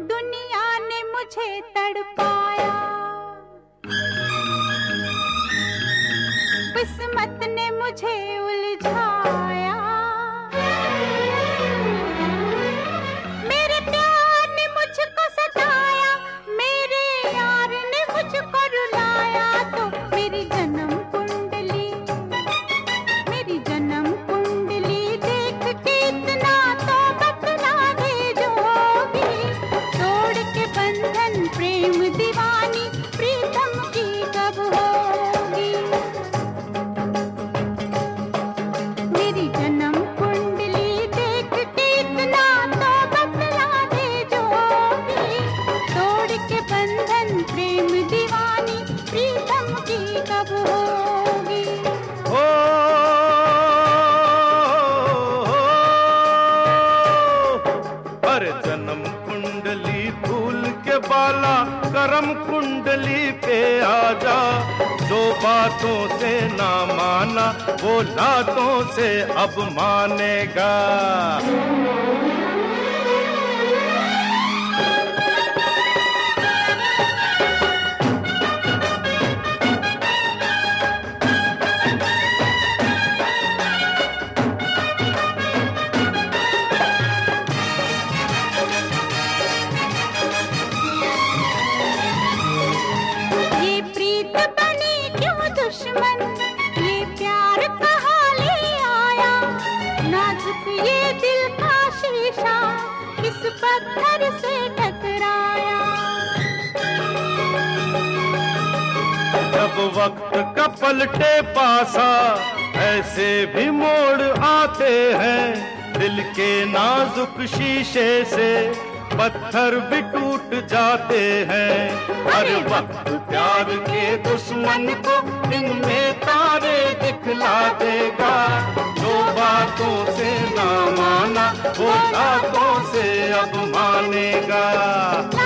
दुनिया ने मुझे तड़पाया। किस्मत ने मुझे उलझाया। करम कुंडली पे आजा। जो बातों से ना माना वो लातों से अब मानेगा। पत्थर से टकराया। जब वक्त का पलटे पासा ऐसे भी मोड़ आते हैं दिल के नाजुक शीशे से। पत्थर भी टूट जाते हैं। हर वक्त प्यार के दुश्मन को दिन में तारे दिखला देगा। जो बातों से ना माना वो बातों Música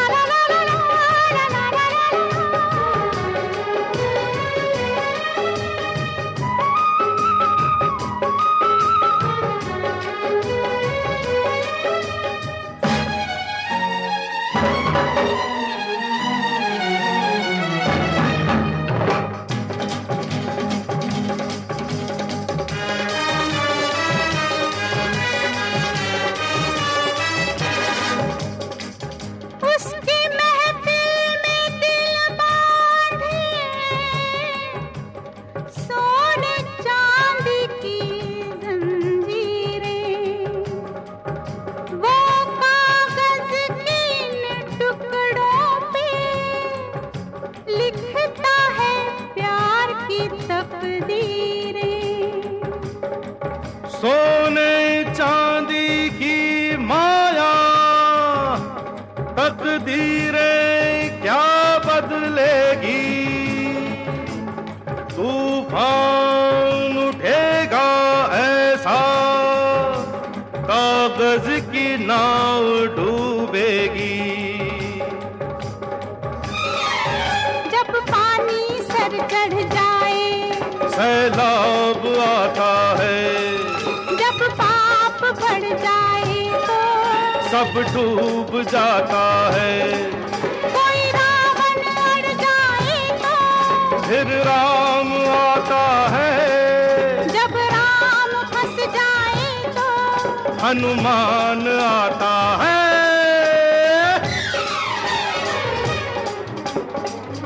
तूफ़ान उठेगा ऐसा? कागज़ की नाव डूबेगी। जब पानी सर चढ़ जाए सैलाब आता है। जब पाप बढ़ जाए तो सब डूब जाता है। कोई रावण अड़ जाए तो फिर राम हनुमान आता है।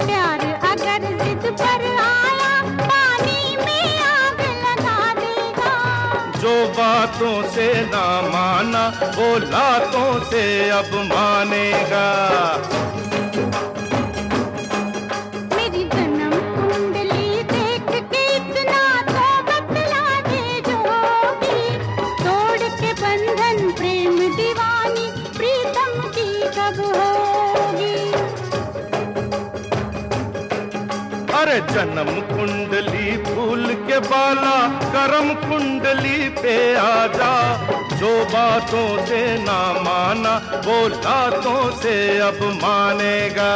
प्यार अगर जिद पर आया पानी में आग लगा देगा। जो बातों से ना माना वो लातों से अब मानेगा। अरे जन्म कुंडली फूल के बाला, करम कुंडली पे आजा। जो बातों से ना माना, वो बातों से अब मानेगा।